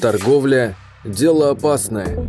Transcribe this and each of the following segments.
Торговля – дело опасное.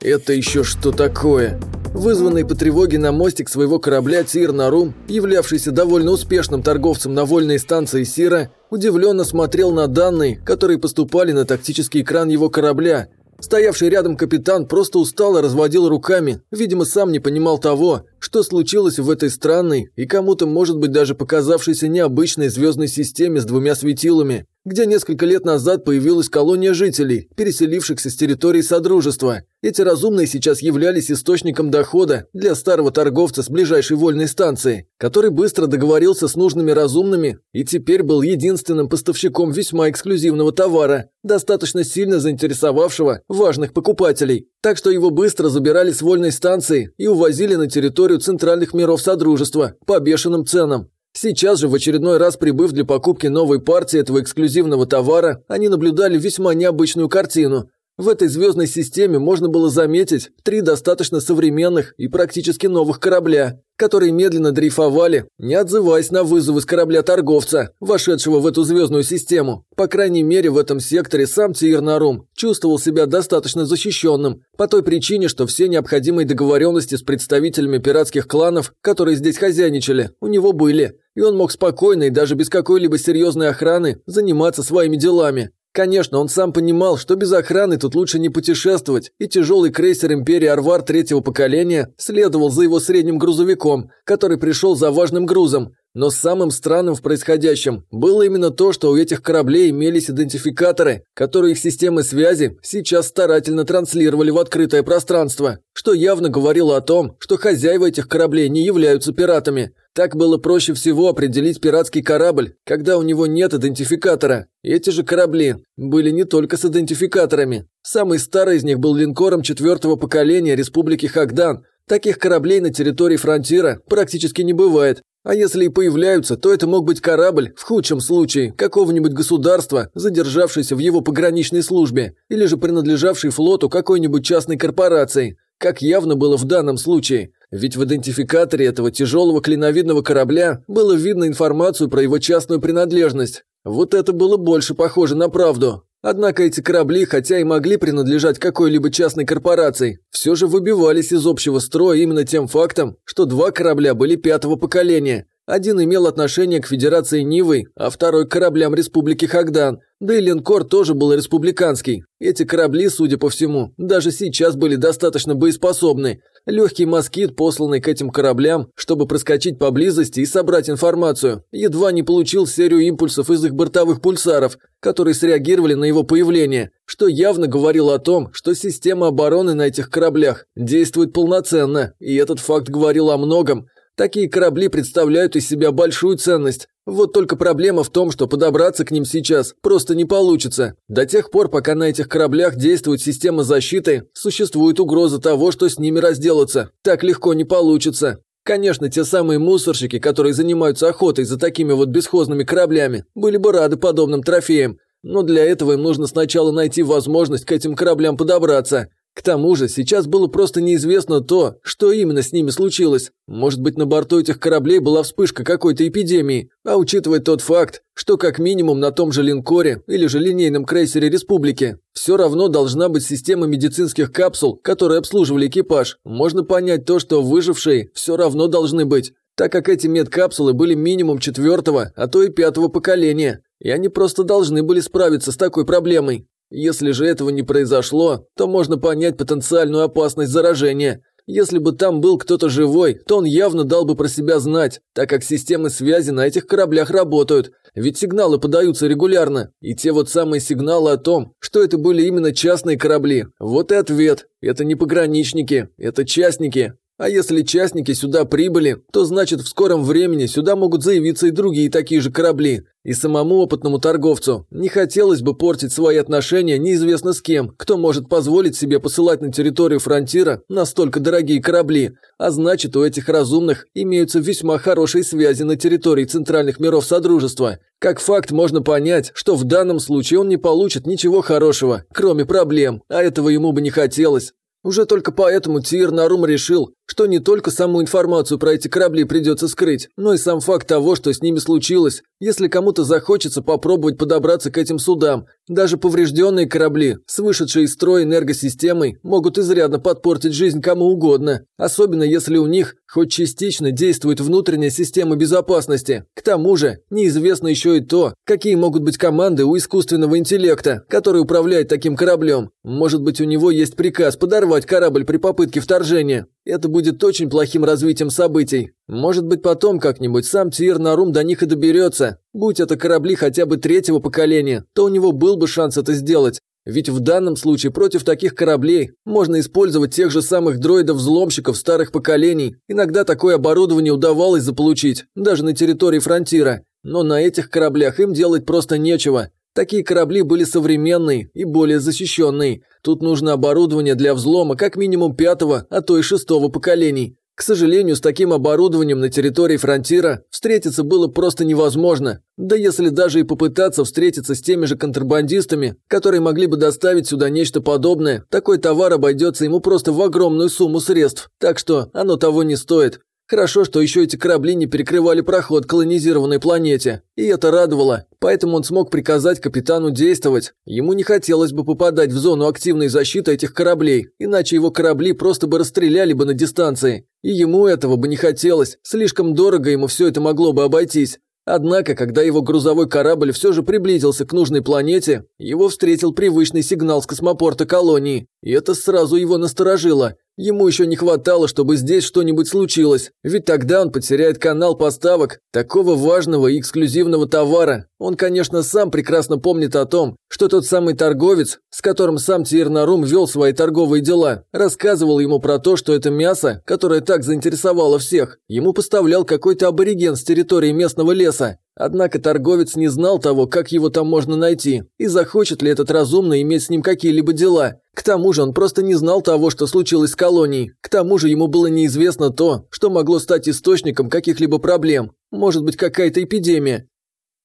Это еще что такое? Вызванный по тревоге на мостик своего корабля Тир Нарум, являвшийся довольно успешным торговцем на вольной станции Сира, удивленно смотрел на данные, которые поступали на тактический экран его корабля. Стоявший рядом капитан просто устало разводил руками, видимо, сам не понимал того, что случилось в этой странной и кому-то, может быть, даже показавшейся необычной звездной системе с двумя светилами где несколько лет назад появилась колония жителей, переселившихся с территории Содружества. Эти разумные сейчас являлись источником дохода для старого торговца с ближайшей вольной станции, который быстро договорился с нужными разумными и теперь был единственным поставщиком весьма эксклюзивного товара, достаточно сильно заинтересовавшего важных покупателей. Так что его быстро забирали с вольной станции и увозили на территорию центральных миров Содружества по бешеным ценам. Сейчас же, в очередной раз прибыв для покупки новой партии этого эксклюзивного товара, они наблюдали весьма необычную картину. В этой звездной системе можно было заметить три достаточно современных и практически новых корабля, которые медленно дрейфовали, не отзываясь на вызовы с корабля торговца, вошедшего в эту звездную систему. По крайней мере, в этом секторе сам Тиирнарум чувствовал себя достаточно защищенным, по той причине, что все необходимые договоренности с представителями пиратских кланов, которые здесь хозяйничали, у него были, и он мог спокойно и даже без какой-либо серьезной охраны заниматься своими делами. Конечно, он сам понимал, что без охраны тут лучше не путешествовать, и тяжелый крейсер Империи Арвар третьего поколения следовал за его средним грузовиком, который пришел за важным грузом, но самым странным в происходящем было именно то, что у этих кораблей имелись идентификаторы, которые их системы связи сейчас старательно транслировали в открытое пространство, что явно говорило о том, что хозяева этих кораблей не являются пиратами. Так было проще всего определить пиратский корабль, когда у него нет идентификатора. Эти же корабли были не только с идентификаторами. Самый старый из них был линкором четвертого поколения Республики Хагдан, Таких кораблей на территории фронтира практически не бывает, а если и появляются, то это мог быть корабль, в худшем случае, какого-нибудь государства, задержавшийся в его пограничной службе, или же принадлежавший флоту какой-нибудь частной корпорации, как явно было в данном случае. Ведь в идентификаторе этого тяжелого клиновидного корабля было видно информацию про его частную принадлежность. Вот это было больше похоже на правду. Однако эти корабли, хотя и могли принадлежать какой-либо частной корпорации, все же выбивались из общего строя именно тем фактом, что два корабля были пятого поколения. Один имел отношение к Федерации Нивы, а второй к кораблям Республики Хагдан, да и линкор тоже был республиканский. Эти корабли, судя по всему, даже сейчас были достаточно боеспособны. Легкий москит, посланный к этим кораблям, чтобы проскочить поблизости и собрать информацию, едва не получил серию импульсов из их бортовых пульсаров, которые среагировали на его появление, что явно говорило о том, что система обороны на этих кораблях действует полноценно, и этот факт говорил о многом. Такие корабли представляют из себя большую ценность. Вот только проблема в том, что подобраться к ним сейчас просто не получится. До тех пор, пока на этих кораблях действует система защиты, существует угроза того, что с ними разделаться. Так легко не получится. Конечно, те самые мусорщики, которые занимаются охотой за такими вот бесхозными кораблями, были бы рады подобным трофеям. Но для этого им нужно сначала найти возможность к этим кораблям подобраться. К тому же, сейчас было просто неизвестно то, что именно с ними случилось. Может быть, на борту этих кораблей была вспышка какой-то эпидемии. А учитывая тот факт, что как минимум на том же линкоре или же линейном крейсере Республики все равно должна быть система медицинских капсул, которые обслуживали экипаж, можно понять то, что выжившие все равно должны быть, так как эти медкапсулы были минимум четвертого, а то и пятого поколения, и они просто должны были справиться с такой проблемой. Если же этого не произошло, то можно понять потенциальную опасность заражения. Если бы там был кто-то живой, то он явно дал бы про себя знать, так как системы связи на этих кораблях работают, ведь сигналы подаются регулярно. И те вот самые сигналы о том, что это были именно частные корабли. Вот и ответ. Это не пограничники, это частники. А если частники сюда прибыли, то значит в скором времени сюда могут заявиться и другие такие же корабли. И самому опытному торговцу не хотелось бы портить свои отношения неизвестно с кем, кто может позволить себе посылать на территорию фронтира настолько дорогие корабли. А значит, у этих разумных имеются весьма хорошие связи на территории центральных миров Содружества. Как факт можно понять, что в данном случае он не получит ничего хорошего, кроме проблем, а этого ему бы не хотелось. Уже только поэтому Тир Нарум решил, что не только саму информацию про эти корабли придется скрыть, но и сам факт того, что с ними случилось, если кому-то захочется попробовать подобраться к этим судам. Даже поврежденные корабли с вышедшей из строя энергосистемой могут изрядно подпортить жизнь кому угодно, особенно если у них хоть частично действует внутренняя система безопасности. К тому же, неизвестно еще и то, какие могут быть команды у искусственного интеллекта, который управляет таким кораблем. Может быть, у него есть приказ подорвать корабль при попытке вторжения. Это будет очень плохим развитием событий. Может быть, потом как-нибудь сам Тир Нарум до них и доберется. Будь это корабли хотя бы третьего поколения, то у него был бы шанс это сделать. Ведь в данном случае против таких кораблей можно использовать тех же самых дроидов-взломщиков старых поколений. Иногда такое оборудование удавалось заполучить, даже на территории фронтира. Но на этих кораблях им делать просто нечего. Такие корабли были современные и более защищенные. Тут нужно оборудование для взлома как минимум пятого, а то и шестого поколений. К сожалению, с таким оборудованием на территории фронтира встретиться было просто невозможно. Да если даже и попытаться встретиться с теми же контрабандистами, которые могли бы доставить сюда нечто подобное, такой товар обойдется ему просто в огромную сумму средств. Так что оно того не стоит. Хорошо, что еще эти корабли не перекрывали проход к колонизированной планете, и это радовало, поэтому он смог приказать капитану действовать. Ему не хотелось бы попадать в зону активной защиты этих кораблей, иначе его корабли просто бы расстреляли бы на дистанции. И ему этого бы не хотелось, слишком дорого ему все это могло бы обойтись. Однако, когда его грузовой корабль все же приблизился к нужной планете, его встретил привычный сигнал с космопорта колонии, и это сразу его насторожило. Ему еще не хватало, чтобы здесь что-нибудь случилось, ведь тогда он потеряет канал поставок такого важного и эксклюзивного товара. Он, конечно, сам прекрасно помнит о том, что тот самый торговец, с которым сам Тиернарум вел свои торговые дела, рассказывал ему про то, что это мясо, которое так заинтересовало всех, ему поставлял какой-то абориген с территории местного леса. Однако торговец не знал того, как его там можно найти, и захочет ли этот разумный иметь с ним какие-либо дела. К тому же он просто не знал того, что случилось с колонией. К тому же ему было неизвестно то, что могло стать источником каких-либо проблем. Может быть, какая-то эпидемия.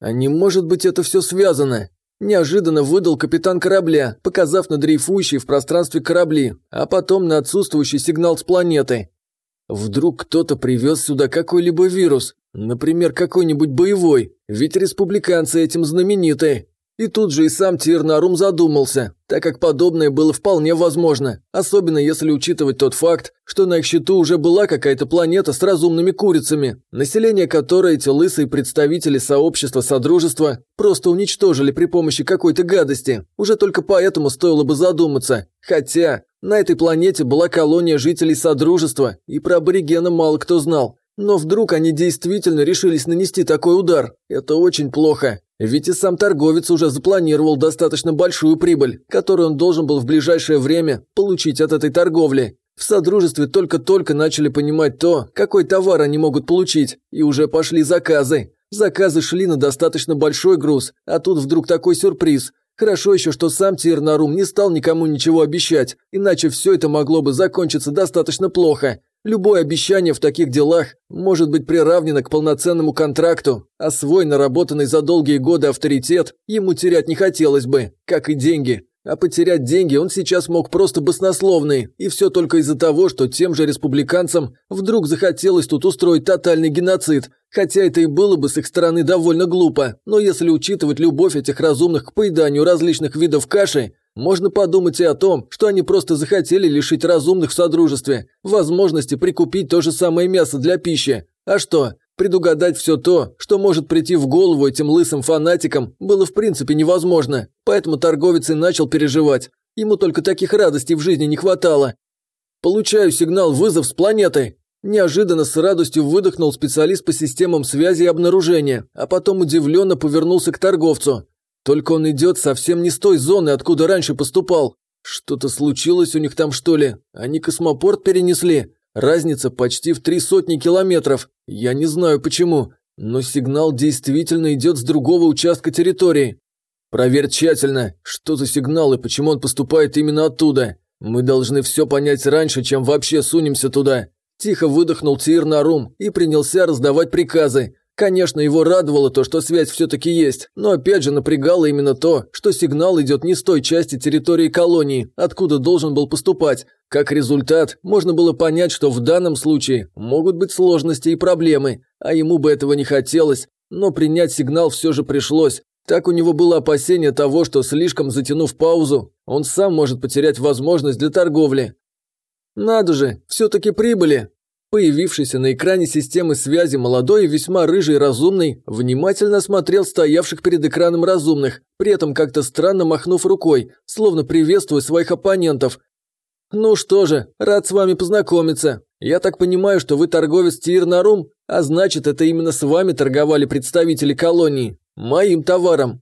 А не может быть это все связано? Неожиданно выдал капитан корабля, показав на дрейфующие в пространстве корабли, а потом на отсутствующий сигнал с планеты. Вдруг кто-то привез сюда какой-либо вирус, например, какой-нибудь боевой, ведь республиканцы этим знамениты. И тут же и сам Тирнарум задумался, так как подобное было вполне возможно, особенно если учитывать тот факт, что на их счету уже была какая-то планета с разумными курицами, население которой эти лысые представители сообщества Содружества просто уничтожили при помощи какой-то гадости. Уже только поэтому стоило бы задуматься. Хотя, на этой планете была колония жителей Содружества, и про аборигена мало кто знал. Но вдруг они действительно решились нанести такой удар. Это очень плохо. Ведь и сам торговец уже запланировал достаточно большую прибыль, которую он должен был в ближайшее время получить от этой торговли. В Содружестве только-только начали понимать то, какой товар они могут получить, и уже пошли заказы. Заказы шли на достаточно большой груз, а тут вдруг такой сюрприз. Хорошо еще, что сам Тирнарум не стал никому ничего обещать, иначе все это могло бы закончиться достаточно плохо. Любое обещание в таких делах может быть приравнено к полноценному контракту, а свой наработанный за долгие годы авторитет ему терять не хотелось бы, как и деньги. А потерять деньги он сейчас мог просто баснословные, и все только из-за того, что тем же республиканцам вдруг захотелось тут устроить тотальный геноцид, хотя это и было бы с их стороны довольно глупо, но если учитывать любовь этих разумных к поеданию различных видов каши, можно подумать и о том, что они просто захотели лишить разумных в Содружестве возможности прикупить то же самое мясо для пищи. А что, предугадать все то, что может прийти в голову этим лысым фанатикам, было в принципе невозможно. Поэтому торговец и начал переживать. Ему только таких радостей в жизни не хватало. «Получаю сигнал вызов с планеты», Неожиданно с радостью выдохнул специалист по системам связи и обнаружения, а потом удивленно повернулся к торговцу. Только он идет совсем не с той зоны, откуда раньше поступал. Что-то случилось у них там, что ли? Они космопорт перенесли? Разница почти в три сотни километров. Я не знаю почему, но сигнал действительно идет с другого участка территории. Проверь тщательно, что за сигнал и почему он поступает именно оттуда. Мы должны все понять раньше, чем вообще сунемся туда. Тихо выдохнул Тир Нарум и принялся раздавать приказы. Конечно, его радовало то, что связь все-таки есть, но опять же напрягало именно то, что сигнал идет не с той части территории колонии, откуда должен был поступать. Как результат, можно было понять, что в данном случае могут быть сложности и проблемы, а ему бы этого не хотелось, но принять сигнал все же пришлось. Так у него было опасение того, что слишком затянув паузу, он сам может потерять возможность для торговли. Надо же, все-таки прибыли. Появившийся на экране системы связи молодой и весьма рыжий разумный внимательно смотрел стоявших перед экраном разумных, при этом как-то странно махнув рукой, словно приветствуя своих оппонентов. «Ну что же, рад с вами познакомиться. Я так понимаю, что вы торговец Тирнарум, а значит, это именно с вами торговали представители колонии. Моим товаром.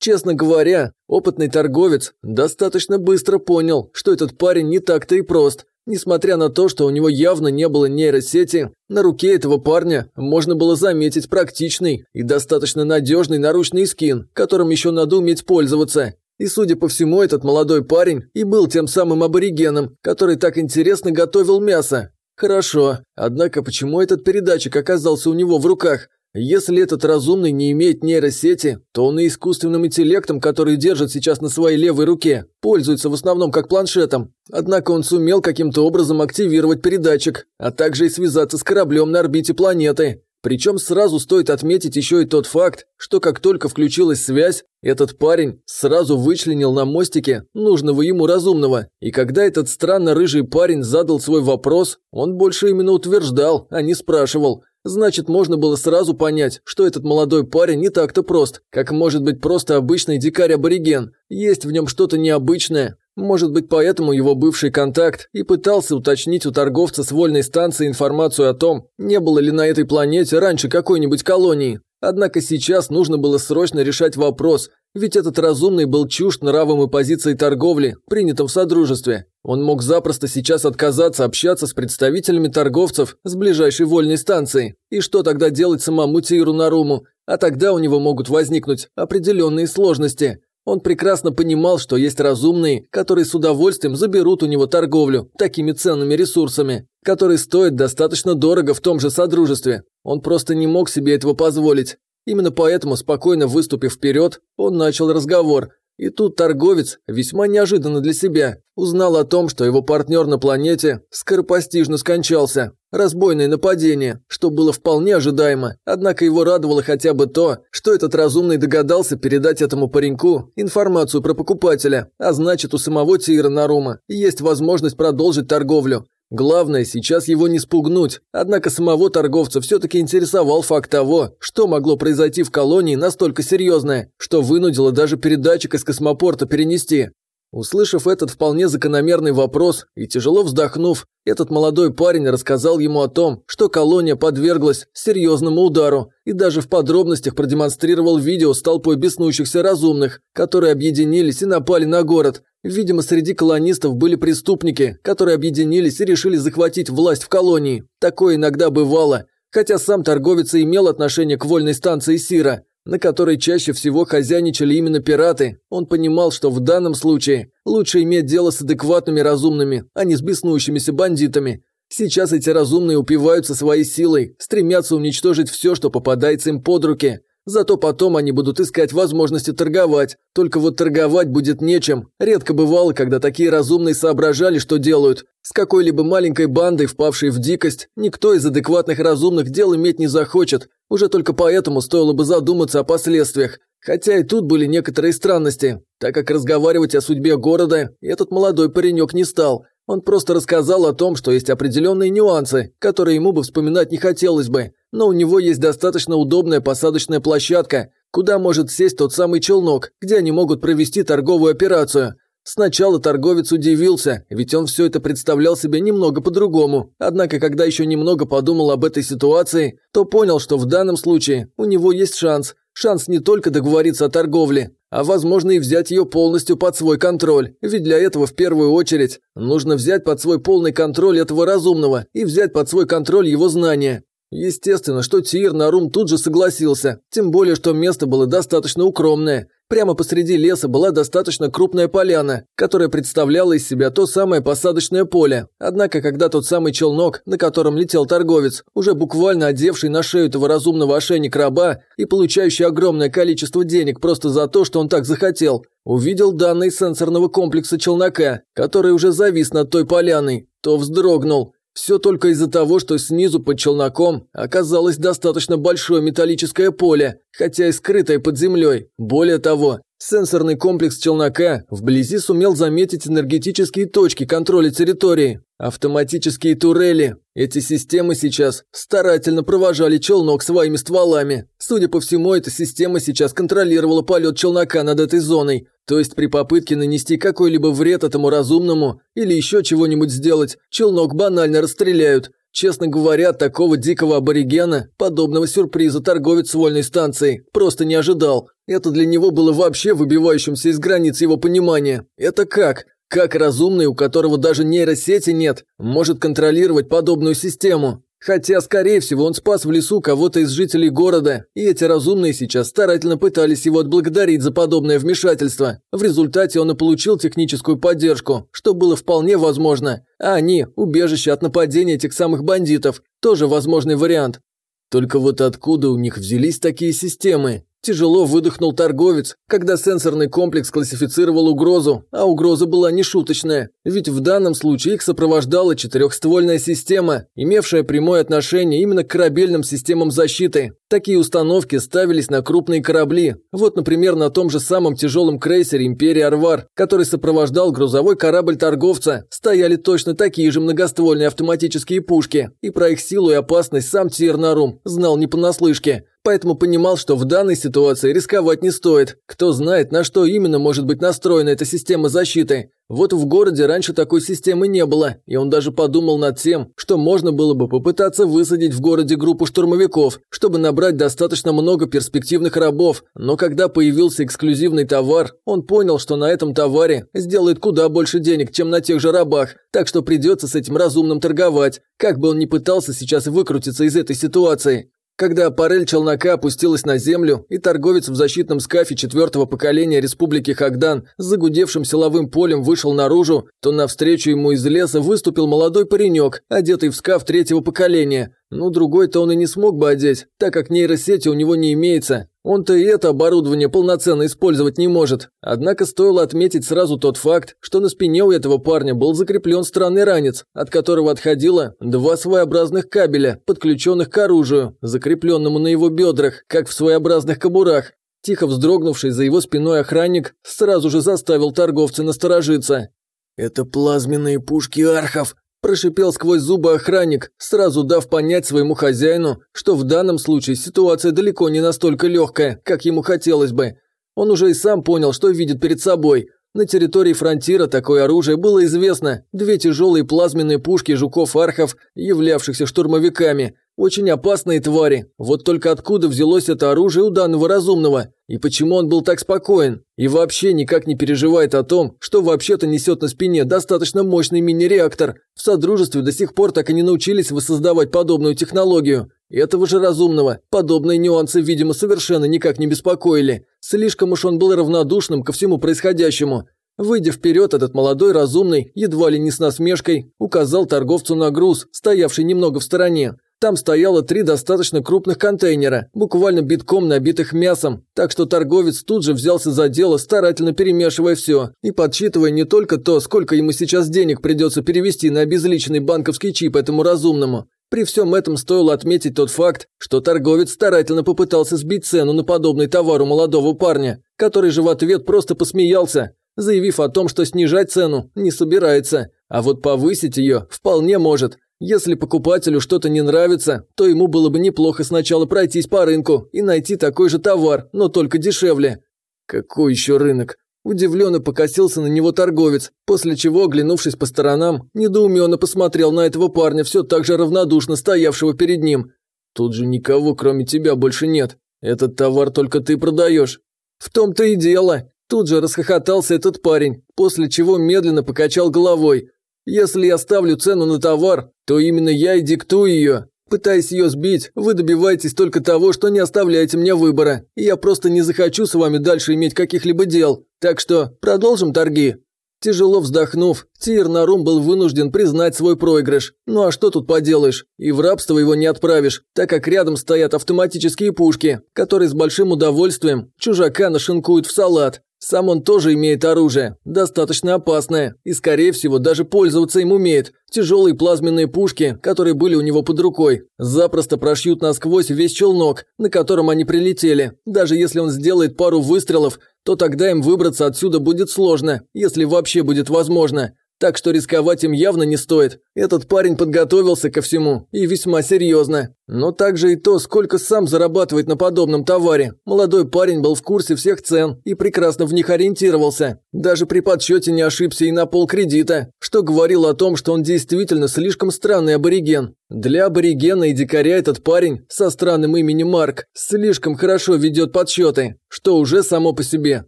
Честно говоря, опытный торговец достаточно быстро понял, что этот парень не так-то и прост. Несмотря на то, что у него явно не было нейросети, на руке этого парня можно было заметить практичный и достаточно надежный наручный скин, которым еще надо уметь пользоваться. И, судя по всему, этот молодой парень и был тем самым аборигеном, который так интересно готовил мясо. Хорошо, однако почему этот передатчик оказался у него в руках? Если этот разумный не имеет нейросети, то он и искусственным интеллектом, который держит сейчас на своей левой руке, пользуется в основном как планшетом. Однако он сумел каким-то образом активировать передатчик, а также и связаться с кораблем на орбите планеты. Причем сразу стоит отметить еще и тот факт, что как только включилась связь, этот парень сразу вычленил на мостике нужного ему разумного. И когда этот странно рыжий парень задал свой вопрос, он больше именно утверждал, а не спрашивал. Значит, можно было сразу понять, что этот молодой парень не так-то прост, как может быть просто обычный дикарь-абориген. Есть в нем что-то необычное. Может быть, поэтому его бывший контакт и пытался уточнить у торговца с вольной станции информацию о том, не было ли на этой планете раньше какой-нибудь колонии. Однако сейчас нужно было срочно решать вопрос, ведь этот разумный был чужд нравом и позицией торговли, принятым в Содружестве. Он мог запросто сейчас отказаться общаться с представителями торговцев с ближайшей вольной станции. И что тогда делать самому Тиру Наруму? А тогда у него могут возникнуть определенные сложности. Он прекрасно понимал, что есть разумные, которые с удовольствием заберут у него торговлю такими ценными ресурсами, которые стоят достаточно дорого в том же Содружестве. Он просто не мог себе этого позволить. Именно поэтому, спокойно выступив вперед, он начал разговор. И тут торговец, весьма неожиданно для себя, узнал о том, что его партнер на планете скоропостижно скончался. Разбойное нападение, что было вполне ожидаемо, однако его радовало хотя бы то, что этот разумный догадался передать этому пареньку информацию про покупателя, а значит у самого Тира Нарума есть возможность продолжить торговлю. Главное, сейчас его не спугнуть, однако самого торговца все-таки интересовал факт того, что могло произойти в колонии настолько серьезное, что вынудило даже передатчик из космопорта перенести. Услышав этот вполне закономерный вопрос и тяжело вздохнув, этот молодой парень рассказал ему о том, что колония подверглась серьезному удару и даже в подробностях продемонстрировал видео с толпой беснующихся разумных, которые объединились и напали на город. Видимо, среди колонистов были преступники, которые объединились и решили захватить власть в колонии. Такое иногда бывало, хотя сам торговец и имел отношение к вольной станции Сира на которой чаще всего хозяйничали именно пираты, он понимал, что в данном случае лучше иметь дело с адекватными разумными, а не с беснующимися бандитами. Сейчас эти разумные упиваются своей силой, стремятся уничтожить все, что попадается им под руки – Зато потом они будут искать возможности торговать. Только вот торговать будет нечем. Редко бывало, когда такие разумные соображали, что делают. С какой-либо маленькой бандой, впавшей в дикость, никто из адекватных разумных дел иметь не захочет. Уже только поэтому стоило бы задуматься о последствиях. Хотя и тут были некоторые странности, так как разговаривать о судьбе города этот молодой паренек не стал. Он просто рассказал о том, что есть определенные нюансы, которые ему бы вспоминать не хотелось бы но у него есть достаточно удобная посадочная площадка, куда может сесть тот самый челнок, где они могут провести торговую операцию. Сначала торговец удивился, ведь он все это представлял себе немного по-другому. Однако, когда еще немного подумал об этой ситуации, то понял, что в данном случае у него есть шанс. Шанс не только договориться о торговле, а возможно и взять ее полностью под свой контроль. Ведь для этого в первую очередь нужно взять под свой полный контроль этого разумного и взять под свой контроль его знания. Естественно, что Тир Нарум тут же согласился, тем более, что место было достаточно укромное. Прямо посреди леса была достаточно крупная поляна, которая представляла из себя то самое посадочное поле. Однако, когда тот самый челнок, на котором летел торговец, уже буквально одевший на шею этого разумного ошейник раба и получающий огромное количество денег просто за то, что он так захотел, увидел данные сенсорного комплекса челнока, который уже завис над той поляной, то вздрогнул. Все только из-за того, что снизу под челноком оказалось достаточно большое металлическое поле, хотя и скрытое под землей. Более того, сенсорный комплекс челнока вблизи сумел заметить энергетические точки контроля территории, автоматические турели. Эти системы сейчас старательно провожали челнок своими стволами. Судя по всему, эта система сейчас контролировала полет челнока над этой зоной, то есть при попытке нанести какой-либо вред этому разумному или еще чего-нибудь сделать, челнок банально расстреляют. Честно говоря, такого дикого аборигена, подобного сюрприза торговец вольной станцией, просто не ожидал. Это для него было вообще выбивающимся из границ его понимания. Это как? Как разумный, у которого даже нейросети нет, может контролировать подобную систему? Хотя, скорее всего, он спас в лесу кого-то из жителей города, и эти разумные сейчас старательно пытались его отблагодарить за подобное вмешательство. В результате он и получил техническую поддержку, что было вполне возможно. А они – убежище от нападения этих самых бандитов. Тоже возможный вариант. Только вот откуда у них взялись такие системы? Тяжело выдохнул торговец, когда сенсорный комплекс классифицировал угрозу, а угроза была нешуточная, ведь в данном случае их сопровождала четырехствольная система, имевшая прямое отношение именно к корабельным системам защиты. Такие установки ставились на крупные корабли, вот, например, на том же самом тяжелом крейсере «Империя Арвар», который сопровождал грузовой корабль торговца, стояли точно такие же многоствольные автоматические пушки, и про их силу и опасность сам Тирнарум знал не понаслышке поэтому понимал, что в данной ситуации рисковать не стоит. Кто знает, на что именно может быть настроена эта система защиты. Вот в городе раньше такой системы не было, и он даже подумал над тем, что можно было бы попытаться высадить в городе группу штурмовиков, чтобы набрать достаточно много перспективных рабов, но когда появился эксклюзивный товар, он понял, что на этом товаре сделает куда больше денег, чем на тех же рабах, так что придется с этим разумным торговать, как бы он ни пытался сейчас выкрутиться из этой ситуации. Когда парель челнока опустилась на землю, и торговец в защитном скафе четвертого поколения Республики Хагдан с загудевшим силовым полем вышел наружу, то навстречу ему из леса выступил молодой паренек, одетый в скаф третьего поколения. Ну, другой-то он и не смог бы одеть, так как нейросети у него не имеется. Он-то и это оборудование полноценно использовать не может. Однако стоило отметить сразу тот факт, что на спине у этого парня был закреплен странный ранец, от которого отходило два своеобразных кабеля, подключенных к оружию, закрепленному на его бедрах, как в своеобразных кобурах. Тихо вздрогнувший за его спиной охранник сразу же заставил торговца насторожиться. «Это плазменные пушки архов», Прошипел сквозь зубы охранник, сразу дав понять своему хозяину, что в данном случае ситуация далеко не настолько легкая, как ему хотелось бы. Он уже и сам понял, что видит перед собой. На территории фронтира такое оружие было известно. Две тяжелые плазменные пушки жуков-архов, являвшихся штурмовиками, очень опасные твари. Вот только откуда взялось это оружие у данного разумного? И почему он был так спокоен? И вообще никак не переживает о том, что вообще-то несет на спине достаточно мощный мини-реактор. В Содружестве до сих пор так и не научились воссоздавать подобную технологию. Этого же разумного подобные нюансы, видимо, совершенно никак не беспокоили. Слишком уж он был равнодушным ко всему происходящему. Выйдя вперед, этот молодой разумный, едва ли не с насмешкой, указал торговцу на груз, стоявший немного в стороне. Там стояло три достаточно крупных контейнера, буквально битком набитых мясом, так что торговец тут же взялся за дело, старательно перемешивая все и подсчитывая не только то, сколько ему сейчас денег придется перевести на обезличенный банковский чип этому разумному. При всем этом стоило отметить тот факт, что торговец старательно попытался сбить цену на подобный товар у молодого парня, который же в ответ просто посмеялся, заявив о том, что снижать цену не собирается, а вот повысить ее вполне может, если покупателю что-то не нравится, то ему было бы неплохо сначала пройтись по рынку и найти такой же товар, но только дешевле. Какой еще рынок? Удивленно покосился на него торговец, после чего, оглянувшись по сторонам, недоуменно посмотрел на этого парня, все так же равнодушно стоявшего перед ним. «Тут же никого, кроме тебя, больше нет. Этот товар только ты продаешь». «В том-то и дело». Тут же расхохотался этот парень, после чего медленно покачал головой. Если я ставлю цену на товар, то именно я и диктую ее. Пытаясь ее сбить, вы добиваетесь только того, что не оставляете мне выбора, и я просто не захочу с вами дальше иметь каких-либо дел. Так что продолжим торги». Тяжело вздохнув, Тир Нарум был вынужден признать свой проигрыш. Ну а что тут поделаешь? И в рабство его не отправишь, так как рядом стоят автоматические пушки, которые с большим удовольствием чужака нашинкуют в салат. Сам он тоже имеет оружие, достаточно опасное, и, скорее всего, даже пользоваться им умеет. Тяжелые плазменные пушки, которые были у него под рукой, запросто прошьют насквозь весь челнок, на котором они прилетели. Даже если он сделает пару выстрелов, то тогда им выбраться отсюда будет сложно, если вообще будет возможно так что рисковать им явно не стоит. Этот парень подготовился ко всему, и весьма серьезно. Но также и то, сколько сам зарабатывает на подобном товаре. Молодой парень был в курсе всех цен и прекрасно в них ориентировался. Даже при подсчете не ошибся и на пол кредита, что говорило о том, что он действительно слишком странный абориген. Для аборигена и дикаря этот парень со странным именем Марк слишком хорошо ведет подсчеты, что уже само по себе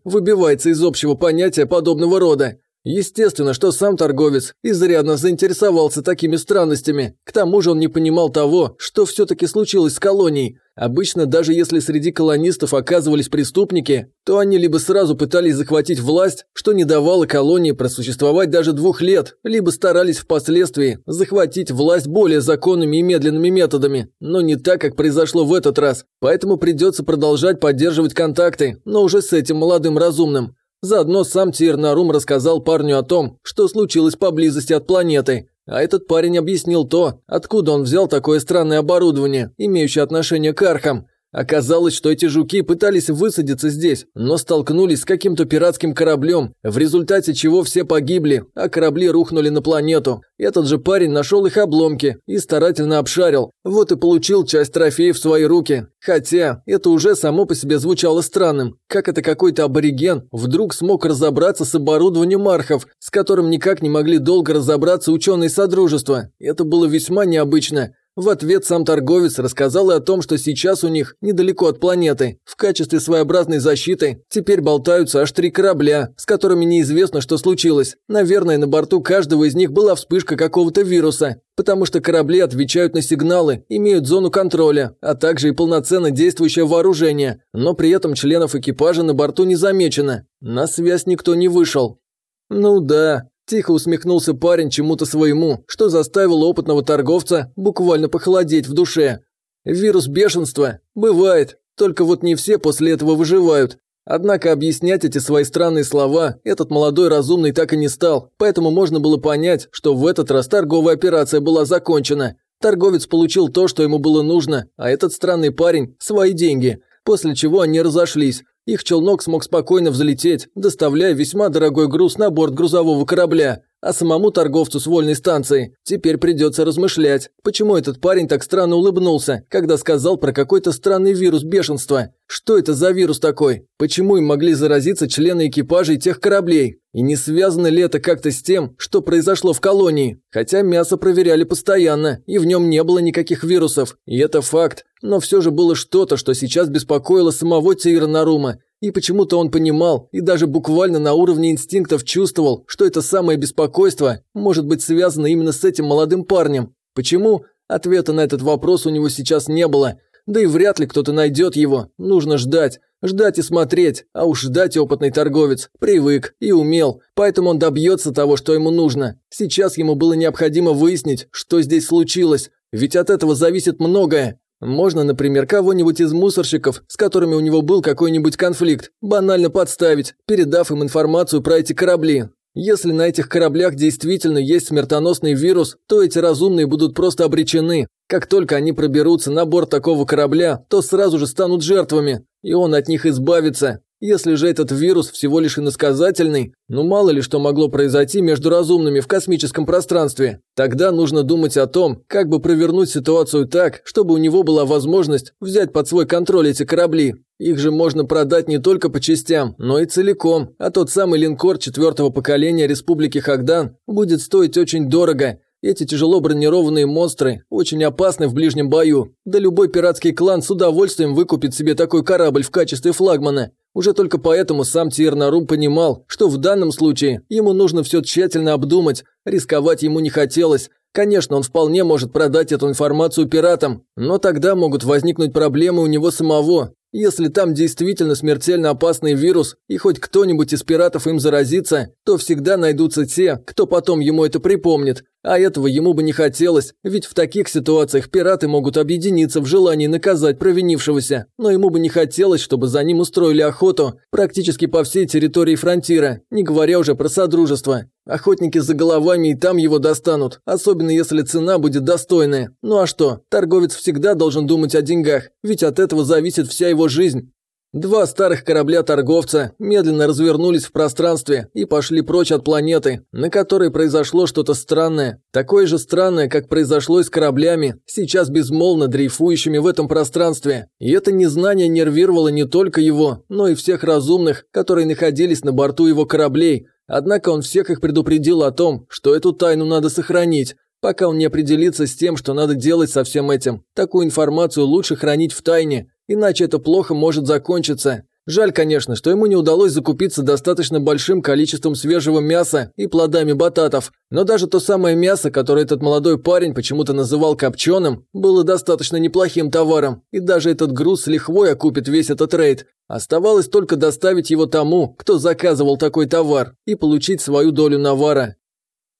выбивается из общего понятия подобного рода. Естественно, что сам торговец изрядно заинтересовался такими странностями. К тому же он не понимал того, что все-таки случилось с колонией. Обычно, даже если среди колонистов оказывались преступники, то они либо сразу пытались захватить власть, что не давало колонии просуществовать даже двух лет, либо старались впоследствии захватить власть более законными и медленными методами, но не так, как произошло в этот раз. Поэтому придется продолжать поддерживать контакты, но уже с этим молодым разумным. Заодно сам Тирнарум рассказал парню о том, что случилось поблизости от планеты, а этот парень объяснил то, откуда он взял такое странное оборудование, имеющее отношение к архам. Оказалось, что эти жуки пытались высадиться здесь, но столкнулись с каким-то пиратским кораблем, в результате чего все погибли, а корабли рухнули на планету. Этот же парень нашел их обломки и старательно обшарил, вот и получил часть трофеев в свои руки. Хотя, это уже само по себе звучало странным, как это какой-то абориген вдруг смог разобраться с оборудованием мархов, с которым никак не могли долго разобраться ученые Содружества. Это было весьма необычно. В ответ сам торговец рассказал и о том, что сейчас у них, недалеко от планеты, в качестве своеобразной защиты, теперь болтаются аж три корабля, с которыми неизвестно, что случилось. Наверное, на борту каждого из них была вспышка какого-то вируса, потому что корабли отвечают на сигналы, имеют зону контроля, а также и полноценно действующее вооружение, но при этом членов экипажа на борту не замечено. На связь никто не вышел. Ну да, Тихо усмехнулся парень чему-то своему, что заставило опытного торговца буквально похолодеть в душе. Вирус бешенства? Бывает, только вот не все после этого выживают. Однако объяснять эти свои странные слова этот молодой разумный так и не стал, поэтому можно было понять, что в этот раз торговая операция была закончена. Торговец получил то, что ему было нужно, а этот странный парень – свои деньги, после чего они разошлись, их челнок смог спокойно взлететь, доставляя весьма дорогой груз на борт грузового корабля, а самому торговцу с вольной станции теперь придется размышлять, почему этот парень так странно улыбнулся, когда сказал про какой-то странный вирус бешенства. Что это за вирус такой? Почему им могли заразиться члены экипажей тех кораблей? И не связано ли это как-то с тем, что произошло в колонии? Хотя мясо проверяли постоянно, и в нем не было никаких вирусов. И это факт. Но все же было что-то, что сейчас беспокоило самого Тейра Нарума. И почему-то он понимал, и даже буквально на уровне инстинктов чувствовал, что это самое беспокойство может быть связано именно с этим молодым парнем. Почему? Ответа на этот вопрос у него сейчас не было. Да и вряд ли кто-то найдет его. Нужно ждать. Ждать и смотреть. А уж ждать опытный торговец. Привык и умел. Поэтому он добьется того, что ему нужно. Сейчас ему было необходимо выяснить, что здесь случилось. Ведь от этого зависит многое. Можно, например, кого-нибудь из мусорщиков, с которыми у него был какой-нибудь конфликт, банально подставить, передав им информацию про эти корабли. Если на этих кораблях действительно есть смертоносный вирус, то эти разумные будут просто обречены. Как только они проберутся на борт такого корабля, то сразу же станут жертвами, и он от них избавится. Если же этот вирус всего лишь иносказательный, ну мало ли что могло произойти между разумными в космическом пространстве, тогда нужно думать о том, как бы провернуть ситуацию так, чтобы у него была возможность взять под свой контроль эти корабли. Их же можно продать не только по частям, но и целиком, а тот самый линкор четвертого поколения Республики Хагдан будет стоить очень дорого, эти тяжело бронированные монстры очень опасны в ближнем бою. Да любой пиратский клан с удовольствием выкупит себе такой корабль в качестве флагмана. Уже только поэтому сам Тирнарум понимал, что в данном случае ему нужно все тщательно обдумать, рисковать ему не хотелось. Конечно, он вполне может продать эту информацию пиратам, но тогда могут возникнуть проблемы у него самого. Если там действительно смертельно опасный вирус, и хоть кто-нибудь из пиратов им заразится, то всегда найдутся те, кто потом ему это припомнит. А этого ему бы не хотелось, ведь в таких ситуациях пираты могут объединиться в желании наказать провинившегося, но ему бы не хотелось, чтобы за ним устроили охоту практически по всей территории фронтира, не говоря уже про содружество. Охотники за головами и там его достанут, особенно если цена будет достойная. Ну а что, торговец всегда должен думать о деньгах, ведь от этого зависит вся его жизнь. Два старых корабля-торговца медленно развернулись в пространстве и пошли прочь от планеты, на которой произошло что-то странное. Такое же странное, как произошло с кораблями, сейчас безмолвно дрейфующими в этом пространстве. И это незнание нервировало не только его, но и всех разумных, которые находились на борту его кораблей. Однако он всех их предупредил о том, что эту тайну надо сохранить, пока он не определится с тем, что надо делать со всем этим. Такую информацию лучше хранить в тайне, Иначе это плохо может закончиться. Жаль, конечно, что ему не удалось закупиться достаточно большим количеством свежего мяса и плодами бататов, но даже то самое мясо, которое этот молодой парень почему-то называл копченым, было достаточно неплохим товаром, и даже этот груз с лихвой окупит весь этот рейд. Оставалось только доставить его тому, кто заказывал такой товар, и получить свою долю навара.